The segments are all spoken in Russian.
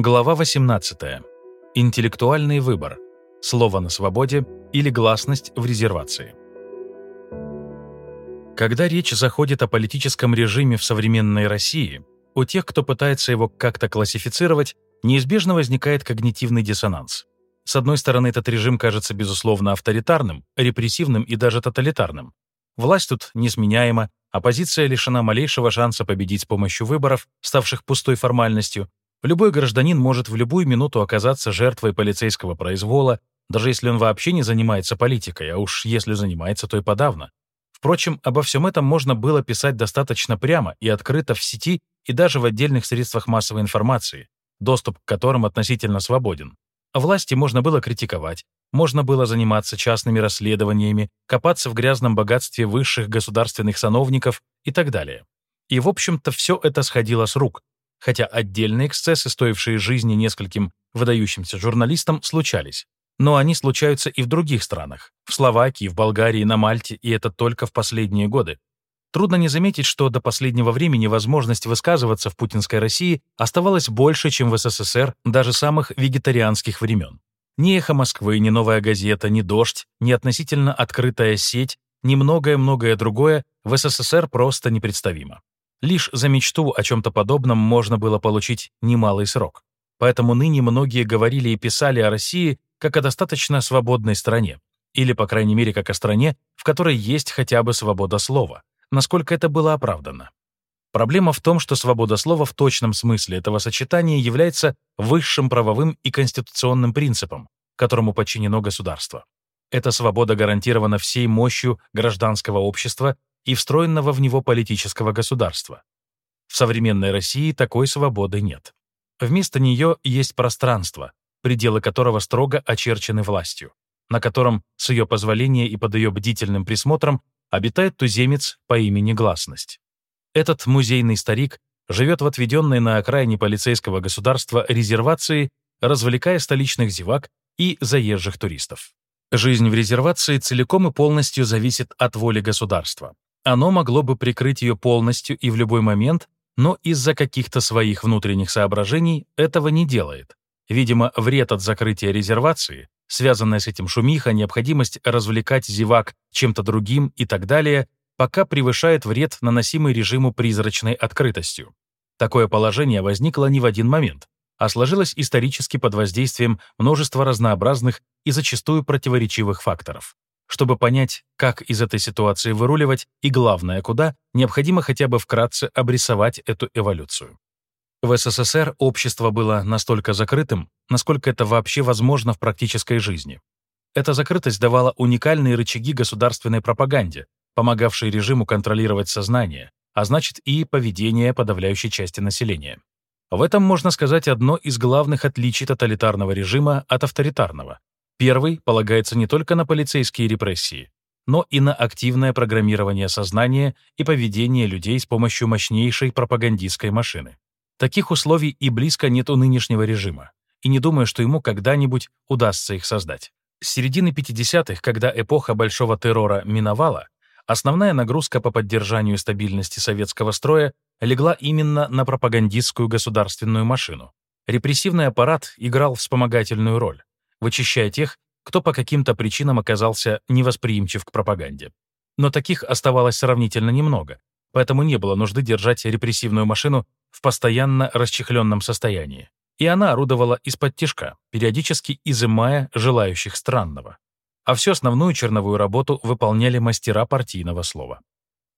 Глава 18. Интеллектуальный выбор. Слово на свободе или гласность в резервации. Когда речь заходит о политическом режиме в современной России, у тех, кто пытается его как-то классифицировать, неизбежно возникает когнитивный диссонанс. С одной стороны, этот режим кажется, безусловно, авторитарным, репрессивным и даже тоталитарным. Власть тут несменяема, оппозиция лишена малейшего шанса победить с помощью выборов, ставших пустой формальностью, Любой гражданин может в любую минуту оказаться жертвой полицейского произвола, даже если он вообще не занимается политикой, а уж если занимается, то и подавно. Впрочем, обо всем этом можно было писать достаточно прямо и открыто в сети и даже в отдельных средствах массовой информации, доступ к которым относительно свободен. Власти можно было критиковать, можно было заниматься частными расследованиями, копаться в грязном богатстве высших государственных сановников и так далее. И, в общем-то, все это сходило с рук, хотя отдельные эксцессы, стоившие жизни нескольким выдающимся журналистам, случались. Но они случаются и в других странах, в Словакии, в Болгарии, на Мальте, и это только в последние годы. Трудно не заметить, что до последнего времени возможность высказываться в путинской России оставалась больше, чем в СССР даже самых вегетарианских времен. Ни «Эхо Москвы», ни «Новая газета», ни «Дождь», ни относительно открытая сеть, ни многое-многое другое в СССР просто непредставимо. Лишь за мечту о чем-то подобном можно было получить немалый срок. Поэтому ныне многие говорили и писали о России как о достаточно свободной стране, или, по крайней мере, как о стране, в которой есть хотя бы свобода слова, насколько это было оправдано. Проблема в том, что свобода слова в точном смысле этого сочетания является высшим правовым и конституционным принципом, которому подчинено государство. Эта свобода гарантирована всей мощью гражданского общества и встроенного в него политического государства. В современной России такой свободы нет. Вместо нее есть пространство, пределы которого строго очерчены властью, на котором, с ее позволения и под ее бдительным присмотром, обитает туземец по имени Гласность. Этот музейный старик живет в отведенной на окраине полицейского государства резервации, развлекая столичных зевак и заезжих туристов. Жизнь в резервации целиком и полностью зависит от воли государства, оно могло бы прикрыть ее полностью и в любой момент, но из-за каких-то своих внутренних соображений этого не делает. Видимо, вред от закрытия резервации, связанная с этим шумиха, необходимость развлекать зевак чем-то другим и так далее, пока превышает вред, наносимый режиму призрачной открытостью. Такое положение возникло не в один момент, а сложилось исторически под воздействием множества разнообразных и зачастую противоречивых факторов. Чтобы понять, как из этой ситуации выруливать и, главное, куда, необходимо хотя бы вкратце обрисовать эту эволюцию. В СССР общество было настолько закрытым, насколько это вообще возможно в практической жизни. Эта закрытость давала уникальные рычаги государственной пропаганде, помогавшие режиму контролировать сознание, а значит и поведение подавляющей части населения. В этом, можно сказать, одно из главных отличий тоталитарного режима от авторитарного. Первый полагается не только на полицейские репрессии, но и на активное программирование сознания и поведения людей с помощью мощнейшей пропагандистской машины. Таких условий и близко нет у нынешнего режима, и не думаю, что ему когда-нибудь удастся их создать. С середины 50-х, когда эпоха большого террора миновала, основная нагрузка по поддержанию стабильности советского строя легла именно на пропагандистскую государственную машину. Репрессивный аппарат играл вспомогательную роль вычищая тех, кто по каким-то причинам оказался невосприимчив к пропаганде. Но таких оставалось сравнительно немного, поэтому не было нужды держать репрессивную машину в постоянно расчехленном состоянии. И она орудовала из-под тишка, периодически изымая желающих странного. А всю основную черновую работу выполняли мастера партийного слова.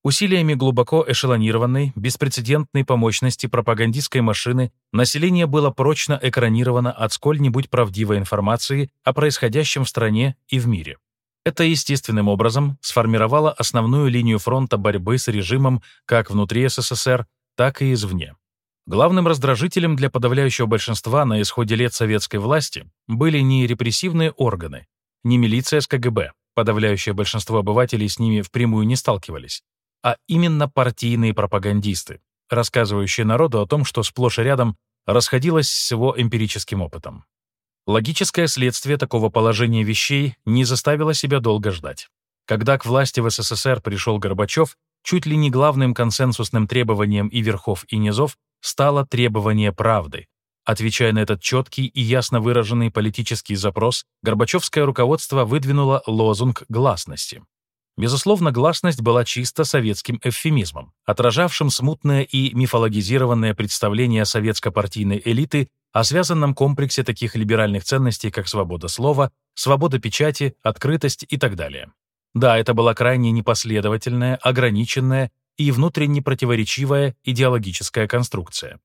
Усилиями глубоко эшелонированной, беспрецедентной по мощности пропагандистской машины население было прочно экранировано от сколь-нибудь правдивой информации о происходящем в стране и в мире. Это естественным образом сформировало основную линию фронта борьбы с режимом как внутри СССР, так и извне. Главным раздражителем для подавляющего большинства на исходе лет советской власти были не репрессивные органы, не милиция с КГБ, подавляющее большинство обывателей с ними впрямую не сталкивались, а именно партийные пропагандисты, рассказывающие народу о том, что сплошь и рядом расходилось с его эмпирическим опытом. Логическое следствие такого положения вещей не заставило себя долго ждать. Когда к власти в СССР пришел Горбачев, чуть ли не главным консенсусным требованием и верхов, и низов стало требование правды, Отвечая на этот четкий и ясно выраженный политический запрос, Горбачевское руководство выдвинуло лозунг гласности. Безусловно, гласность была чисто советским эвфемизмом, отражавшим смутное и мифологизированное представление советско-партийной элиты о связанном комплексе таких либеральных ценностей, как свобода слова, свобода печати, открытость и так далее. Да, это была крайне непоследовательная, ограниченная и внутренне противоречивая идеологическая конструкция.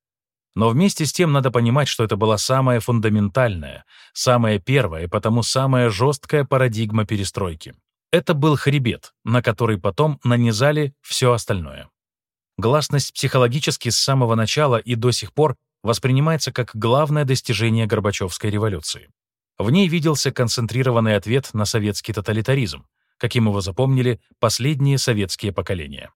Но вместе с тем надо понимать, что это была самая фундаментальная, самая первая и потому самая жесткая парадигма перестройки. Это был хребет, на который потом нанизали все остальное. Гласность психологически с самого начала и до сих пор воспринимается как главное достижение Горбачевской революции. В ней виделся концентрированный ответ на советский тоталитаризм, каким его запомнили последние советские поколения.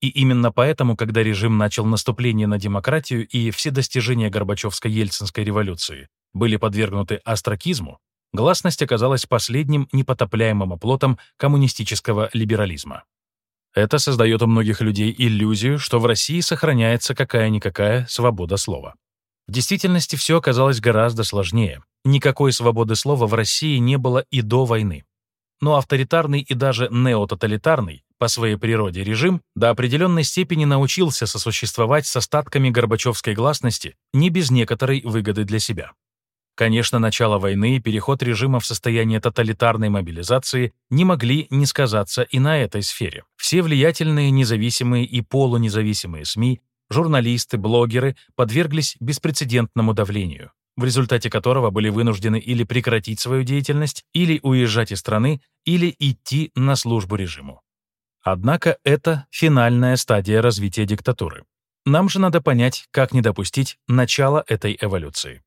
И именно поэтому, когда режим начал наступление на демократию и все достижения Горбачевско-Ельцинской революции были подвергнуты астракизму, гласность оказалась последним непотопляемым оплотом коммунистического либерализма. Это создает у многих людей иллюзию, что в России сохраняется какая-никакая свобода слова. В действительности все оказалось гораздо сложнее. Никакой свободы слова в России не было и до войны. Но авторитарный и даже неототалитарный по своей природе режим до определенной степени научился сосуществовать с остатками горбачевской гласности не без некоторой выгоды для себя. Конечно, начало войны и переход режима в состояние тоталитарной мобилизации не могли не сказаться и на этой сфере. Все влиятельные независимые и полунезависимые СМИ, журналисты, блогеры подверглись беспрецедентному давлению, в результате которого были вынуждены или прекратить свою деятельность, или уезжать из страны, или идти на службу режиму. Однако это финальная стадия развития диктатуры. Нам же надо понять, как не допустить начала этой эволюции.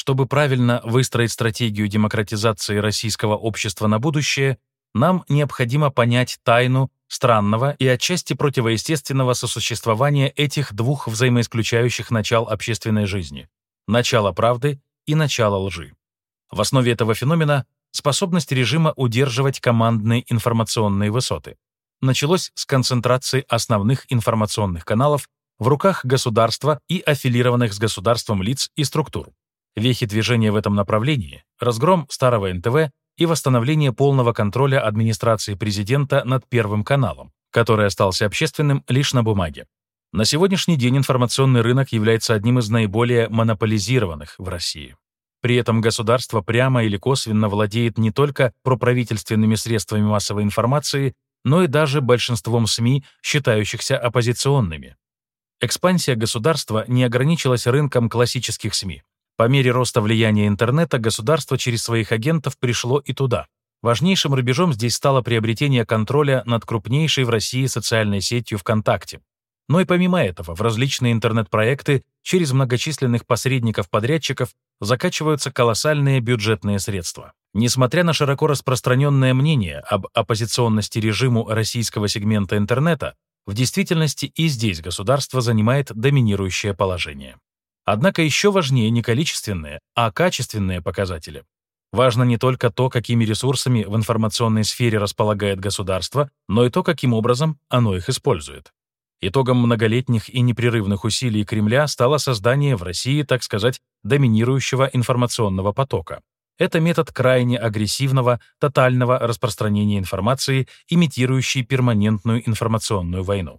Чтобы правильно выстроить стратегию демократизации российского общества на будущее, нам необходимо понять тайну странного и отчасти противоестественного сосуществования этих двух взаимоисключающих начал общественной жизни — начала правды и начала лжи. В основе этого феномена — способность режима удерживать командные информационные высоты началось с концентрации основных информационных каналов в руках государства и аффилированных с государством лиц и структур. Вехи движения в этом направлении — разгром старого НТВ и восстановление полного контроля администрации президента над Первым каналом, который остался общественным лишь на бумаге. На сегодняшний день информационный рынок является одним из наиболее монополизированных в России. При этом государство прямо или косвенно владеет не только проправительственными средствами массовой информации, но и даже большинством СМИ, считающихся оппозиционными. Экспансия государства не ограничилась рынком классических СМИ. По мере роста влияния интернета государство через своих агентов пришло и туда. Важнейшим рубежом здесь стало приобретение контроля над крупнейшей в России социальной сетью ВКонтакте. Но и помимо этого, в различные интернет-проекты через многочисленных посредников-подрядчиков закачиваются колоссальные бюджетные средства. Несмотря на широко распространенное мнение об оппозиционности режиму российского сегмента интернета, в действительности и здесь государство занимает доминирующее положение. Однако еще важнее не количественные, а качественные показатели. Важно не только то, какими ресурсами в информационной сфере располагает государство, но и то, каким образом оно их использует. Итогом многолетних и непрерывных усилий Кремля стало создание в России, так сказать, доминирующего информационного потока. Это метод крайне агрессивного, тотального распространения информации, имитирующий перманентную информационную войну.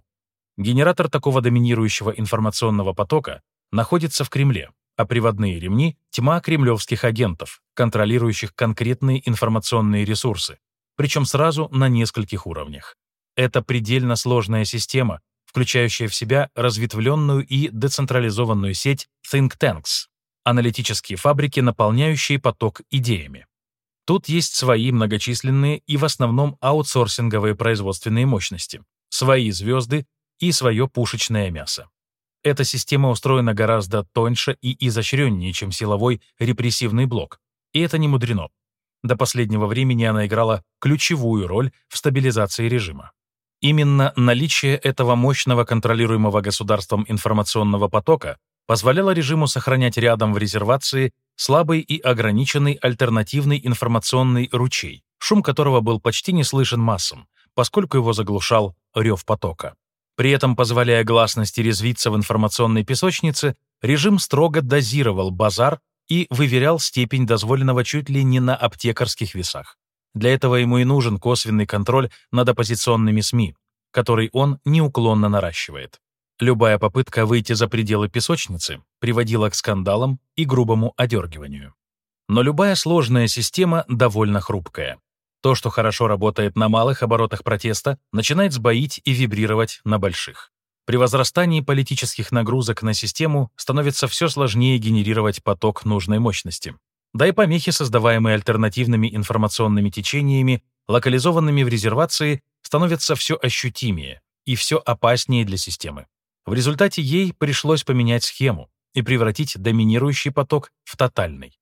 Генератор такого доминирующего информационного потока находится в Кремле, а приводные ремни — тьма кремлевских агентов, контролирующих конкретные информационные ресурсы, причем сразу на нескольких уровнях. Это предельно сложная система, включающая в себя разветвленную и децентрализованную сеть think tanks, аналитические фабрики, наполняющие поток идеями. Тут есть свои многочисленные и в основном аутсорсинговые производственные мощности, свои звезды и свое пушечное мясо. Эта система устроена гораздо тоньше и изощреннее, чем силовой репрессивный блок, и это не мудрено. До последнего времени она играла ключевую роль в стабилизации режима. Именно наличие этого мощного контролируемого государством информационного потока позволяло режиму сохранять рядом в резервации слабый и ограниченный альтернативный информационный ручей, шум которого был почти не слышен массам, поскольку его заглушал рев потока. При этом, позволяя гласности резвиться в информационной песочнице, режим строго дозировал базар и выверял степень дозволенного чуть ли не на аптекарских весах. Для этого ему и нужен косвенный контроль над оппозиционными СМИ, который он неуклонно наращивает. Любая попытка выйти за пределы песочницы приводила к скандалам и грубому одергиванию. Но любая сложная система довольно хрупкая. То, что хорошо работает на малых оборотах протеста, начинает сбоить и вибрировать на больших. При возрастании политических нагрузок на систему становится все сложнее генерировать поток нужной мощности. Да и помехи, создаваемые альтернативными информационными течениями, локализованными в резервации, становятся все ощутимее и все опаснее для системы. В результате ей пришлось поменять схему и превратить доминирующий поток в тотальный.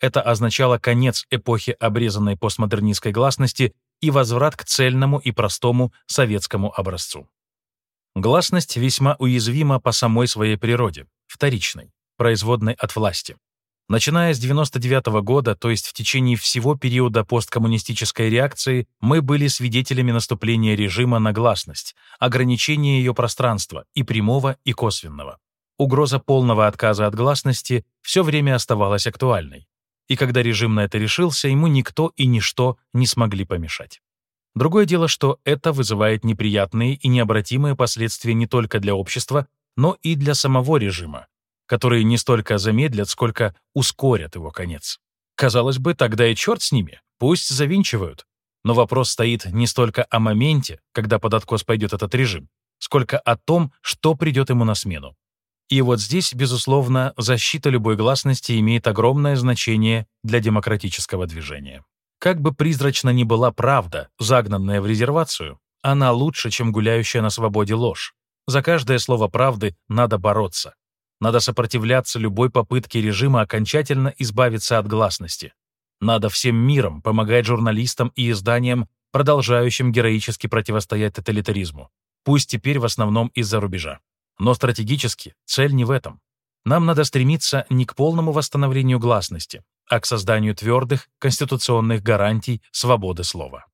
Это означало конец эпохи обрезанной постмодернистской гласности и возврат к цельному и простому советскому образцу. Гласность весьма уязвима по самой своей природе, вторичной, производной от власти. Начиная с 99 -го года, то есть в течение всего периода посткоммунистической реакции, мы были свидетелями наступления режима на гласность, ограничения ее пространства и прямого, и косвенного. Угроза полного отказа от гласности все время оставалась актуальной. И когда режим на это решился, ему никто и ничто не смогли помешать. Другое дело, что это вызывает неприятные и необратимые последствия не только для общества, но и для самого режима, которые не столько замедлят, сколько ускорят его конец. Казалось бы, тогда и черт с ними, пусть завинчивают. Но вопрос стоит не столько о моменте, когда под откос пойдет этот режим, сколько о том, что придет ему на смену. И вот здесь, безусловно, защита любой гласности имеет огромное значение для демократического движения. Как бы призрачно ни была правда, загнанная в резервацию, она лучше, чем гуляющая на свободе ложь. За каждое слово правды надо бороться. Надо сопротивляться любой попытке режима окончательно избавиться от гласности. Надо всем миром помогать журналистам и изданиям, продолжающим героически противостоять тоталитаризму. Пусть теперь в основном из-за рубежа. Но стратегически цель не в этом. Нам надо стремиться не к полному восстановлению гласности, а к созданию твердых конституционных гарантий свободы слова.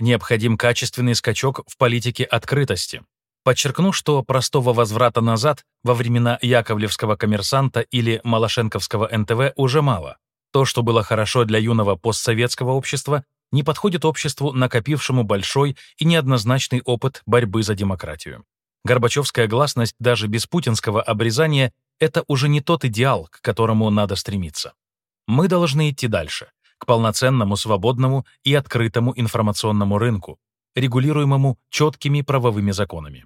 Необходим качественный скачок в политике открытости. Подчеркну, что простого возврата назад во времена Яковлевского коммерсанта или Малашенковского НТВ уже мало. То, что было хорошо для юного постсоветского общества, не подходит обществу, накопившему большой и неоднозначный опыт борьбы за демократию. Горбачевская гласность даже без путинского обрезания — это уже не тот идеал, к которому надо стремиться. Мы должны идти дальше, к полноценному, свободному и открытому информационному рынку, регулируемому четкими правовыми законами.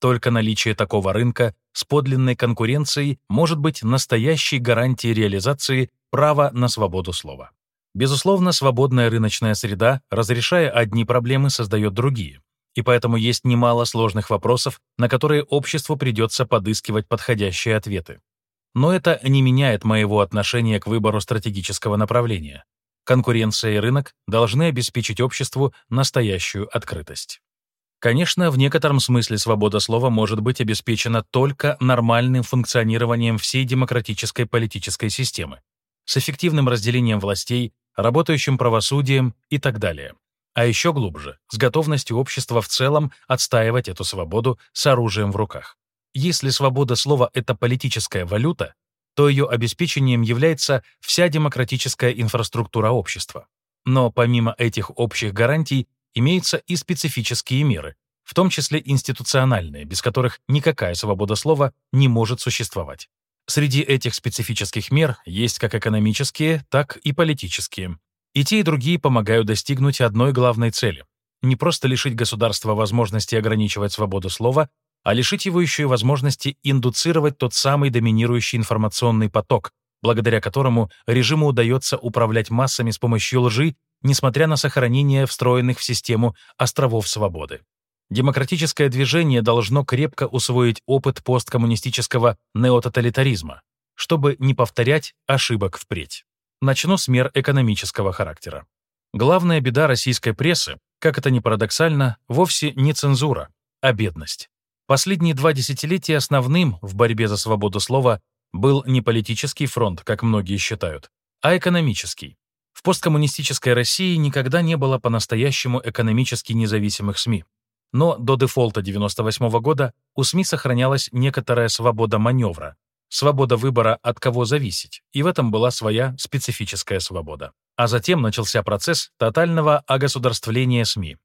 Только наличие такого рынка с подлинной конкуренцией может быть настоящей гарантией реализации права на свободу слова. Безусловно, свободная рыночная среда, разрешая одни проблемы, создает другие. И поэтому есть немало сложных вопросов, на которые обществу придется подыскивать подходящие ответы. Но это не меняет моего отношения к выбору стратегического направления. Конкуренция и рынок должны обеспечить обществу настоящую открытость. Конечно, в некотором смысле свобода слова может быть обеспечена только нормальным функционированием всей демократической политической системы, с эффективным разделением властей, работающим правосудием и так далее. А еще глубже, с готовностью общества в целом отстаивать эту свободу с оружием в руках. Если свобода слова — это политическая валюта, то ее обеспечением является вся демократическая инфраструктура общества. Но помимо этих общих гарантий имеются и специфические меры, в том числе институциональные, без которых никакая свобода слова не может существовать. Среди этих специфических мер есть как экономические, так и политические. И те, и другие помогают достигнуть одной главной цели — не просто лишить государства возможности ограничивать свободу слова, а лишить его еще и возможности индуцировать тот самый доминирующий информационный поток, благодаря которому режиму удается управлять массами с помощью лжи, несмотря на сохранение встроенных в систему островов свободы. Демократическое движение должно крепко усвоить опыт посткоммунистического неототалитаризма, чтобы не повторять ошибок впредь. Начну с мер экономического характера. Главная беда российской прессы, как это ни парадоксально, вовсе не цензура, а бедность. Последние два десятилетия основным в борьбе за свободу слова был не политический фронт, как многие считают, а экономический. В посткоммунистической России никогда не было по-настоящему экономически независимых СМИ. Но до дефолта 1998 года у СМИ сохранялась некоторая свобода маневра, свобода выбора, от кого зависеть, и в этом была своя специфическая свобода. А затем начался процесс тотального огосударствления СМИ.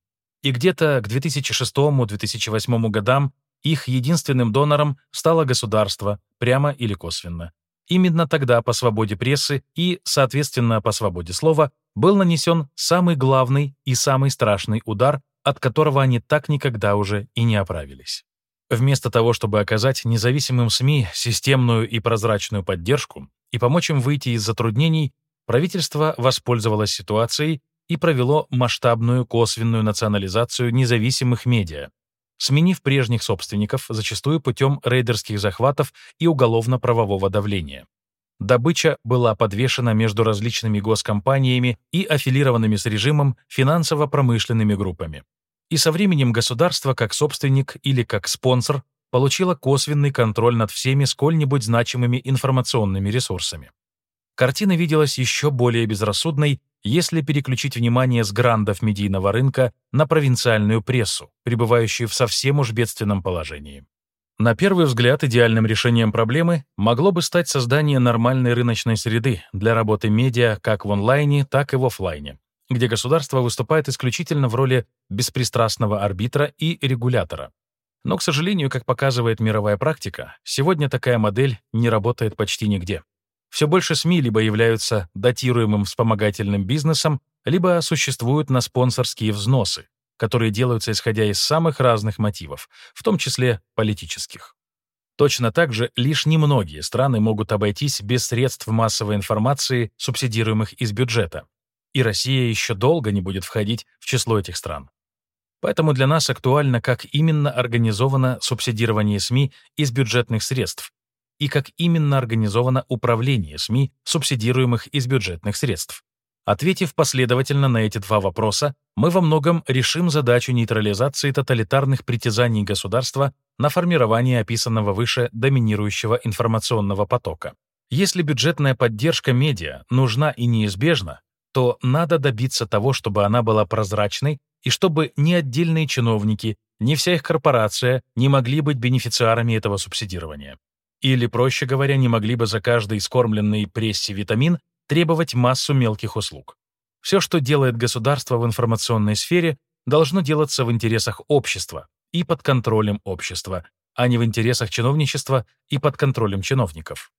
И где-то к 2006-2008 годам их единственным донором стало государство, прямо или косвенно. Именно тогда по свободе прессы и, соответственно, по свободе слова был нанесен самый главный и самый страшный удар, от которого они так никогда уже и не оправились. Вместо того, чтобы оказать независимым СМИ системную и прозрачную поддержку и помочь им выйти из затруднений, правительство воспользовалось ситуацией и провело масштабную косвенную национализацию независимых медиа, сменив прежних собственников зачастую путем рейдерских захватов и уголовно-правового давления. Добыча была подвешена между различными госкомпаниями и аффилированными с режимом финансово-промышленными группами. И со временем государство как собственник или как спонсор получило косвенный контроль над всеми сколь-нибудь значимыми информационными ресурсами. Картина виделась еще более безрассудной, если переключить внимание с грандов медийного рынка на провинциальную прессу, пребывающую в совсем уж бедственном положении. На первый взгляд, идеальным решением проблемы могло бы стать создание нормальной рыночной среды для работы медиа как в онлайне, так и в офлайне, где государство выступает исключительно в роли беспристрастного арбитра и регулятора. Но, к сожалению, как показывает мировая практика, сегодня такая модель не работает почти нигде. Все больше СМИ либо являются датируемым вспомогательным бизнесом, либо существуют на спонсорские взносы, которые делаются исходя из самых разных мотивов, в том числе политических. Точно так же лишь немногие страны могут обойтись без средств массовой информации, субсидируемых из бюджета. И Россия еще долго не будет входить в число этих стран. Поэтому для нас актуально, как именно организовано субсидирование СМИ из бюджетных средств и как именно организовано управление СМИ, субсидируемых из бюджетных средств. Ответив последовательно на эти два вопроса, мы во многом решим задачу нейтрализации тоталитарных притязаний государства на формирование описанного выше доминирующего информационного потока. Если бюджетная поддержка медиа нужна и неизбежна, то надо добиться того, чтобы она была прозрачной и чтобы ни отдельные чиновники, ни вся их корпорация не могли быть бенефициарами этого субсидирования. Или, проще говоря, не могли бы за каждый скормленный прессе витамин требовать массу мелких услуг. Все, что делает государство в информационной сфере, должно делаться в интересах общества и под контролем общества, а не в интересах чиновничества и под контролем чиновников.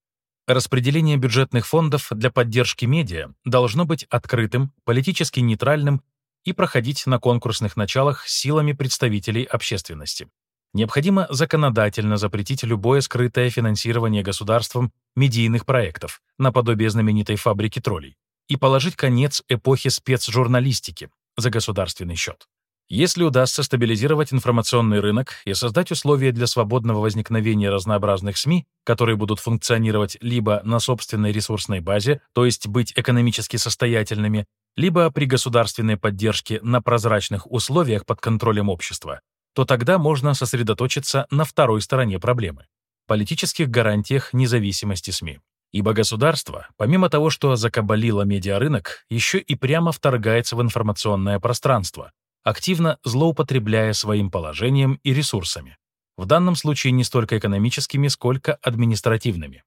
Распределение бюджетных фондов для поддержки медиа должно быть открытым, политически нейтральным и проходить на конкурсных началах силами представителей общественности. Необходимо законодательно запретить любое скрытое финансирование государством медийных проектов, наподобие знаменитой фабрики троллей, и положить конец эпохе спецжурналистики за государственный счет. Если удастся стабилизировать информационный рынок и создать условия для свободного возникновения разнообразных СМИ, которые будут функционировать либо на собственной ресурсной базе, то есть быть экономически состоятельными, либо при государственной поддержке на прозрачных условиях под контролем общества, то тогда можно сосредоточиться на второй стороне проблемы — политических гарантиях независимости СМИ. Ибо государство, помимо того, что закабалило медиарынок, еще и прямо вторгается в информационное пространство, активно злоупотребляя своим положением и ресурсами. В данном случае не столько экономическими, сколько административными.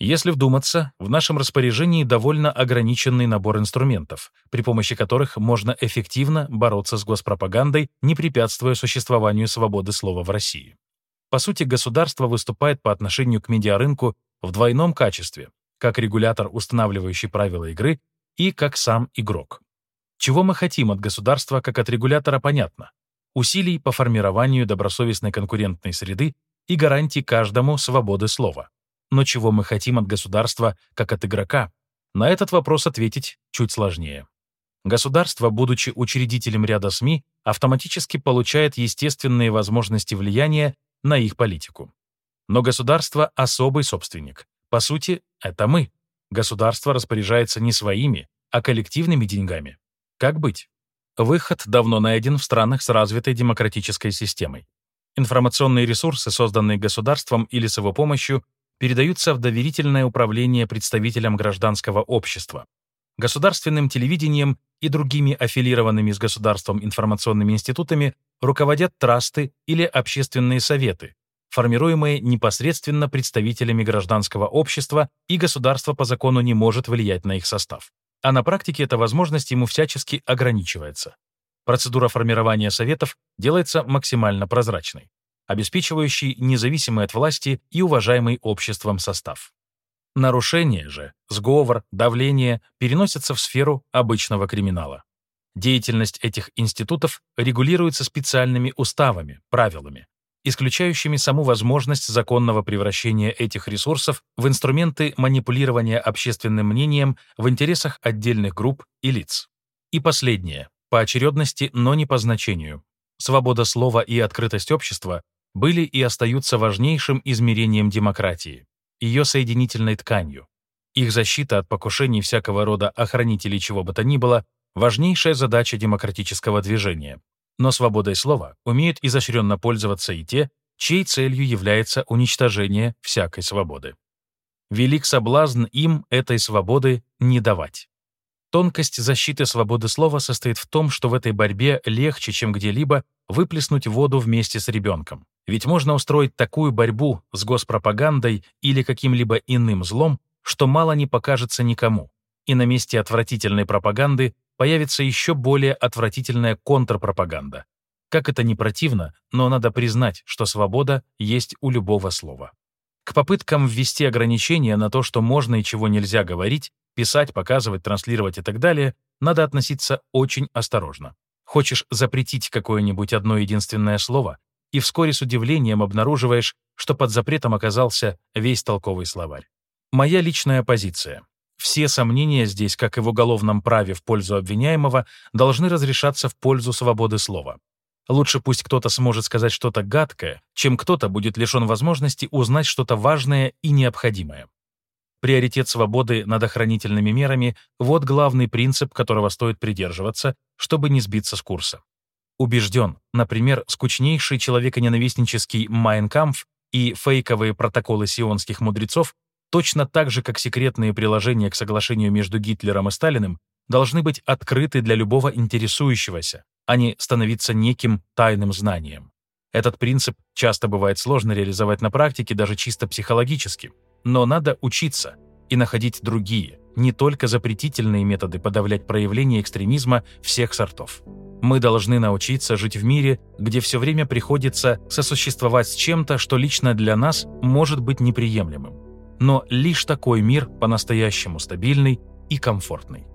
Если вдуматься, в нашем распоряжении довольно ограниченный набор инструментов, при помощи которых можно эффективно бороться с госпропагандой, не препятствуя существованию свободы слова в России. По сути, государство выступает по отношению к медиарынку в двойном качестве, как регулятор, устанавливающий правила игры, и как сам игрок. Чего мы хотим от государства, как от регулятора, понятно. Усилий по формированию добросовестной конкурентной среды и гарантий каждому свободы слова. Но чего мы хотим от государства, как от игрока? На этот вопрос ответить чуть сложнее. Государство, будучи учредителем ряда СМИ, автоматически получает естественные возможности влияния на их политику. Но государство — особый собственник. По сути, это мы. Государство распоряжается не своими, а коллективными деньгами. Как быть? Выход давно найден в странах с развитой демократической системой. Информационные ресурсы, созданные государством или с его помощью, передаются в доверительное управление представителям гражданского общества. Государственным телевидением и другими аффилированными с государством информационными институтами руководят трасты или общественные советы, формируемые непосредственно представителями гражданского общества, и государство по закону не может влиять на их состав. А на практике эта возможность ему всячески ограничивается. Процедура формирования советов делается максимально прозрачной, обеспечивающей независимый от власти и уважаемый обществом состав. Нарушение же, сговор, давление переносятся в сферу обычного криминала. Деятельность этих институтов регулируется специальными уставами, правилами, исключающими саму возможность законного превращения этих ресурсов в инструменты манипулирования общественным мнением в интересах отдельных групп и лиц. И последнее, по очередности, но не по значению. Свобода слова и открытость общества были и остаются важнейшим измерением демократии, ее соединительной тканью. Их защита от покушений всякого рода охранителей чего бы то ни было — важнейшая задача демократического движения, но свободой слова умеют изощренно пользоваться и те, чьей целью является уничтожение всякой свободы. Велик соблазн им этой свободы не давать. Тонкость защиты свободы слова состоит в том, что в этой борьбе легче, чем где-либо, выплеснуть воду вместе с ребенком. Ведь можно устроить такую борьбу с госпропагандой или каким-либо иным злом, что мало не покажется никому, и на месте отвратительной пропаганды появится еще более отвратительная контрпропаганда. Как это не противно, но надо признать, что свобода есть у любого слова. К попыткам ввести ограничения на то, что можно и чего нельзя говорить, писать, показывать, транслировать и так далее, надо относиться очень осторожно. Хочешь запретить какое-нибудь одно единственное слово, и вскоре с удивлением обнаруживаешь, что под запретом оказался весь толковый словарь. Моя личная позиция. Все сомнения здесь, как и в уголовном праве в пользу обвиняемого, должны разрешаться в пользу свободы слова. Лучше пусть кто-то сможет сказать что-то гадкое, чем кто-то будет лишен возможности узнать что-то важное и необходимое. Приоритет свободы над охранительными мерами — вот главный принцип, которого стоит придерживаться, чтобы не сбиться с курса. Убежден, например, скучнейший человеконенавистнический «Майнкамф» и фейковые протоколы сионских мудрецов точно так же, как секретные приложения к соглашению между Гитлером и Сталиным, должны быть открыты для любого интересующегося, а не становиться неким тайным знанием. Этот принцип часто бывает сложно реализовать на практике, даже чисто психологически, но надо учиться и находить другие, не только запретительные методы подавлять проявление экстремизма всех сортов. Мы должны научиться жить в мире, где все время приходится сосуществовать с чем-то, что лично для нас может быть неприемлемым но лишь такой мир по-настоящему стабильный и комфортный.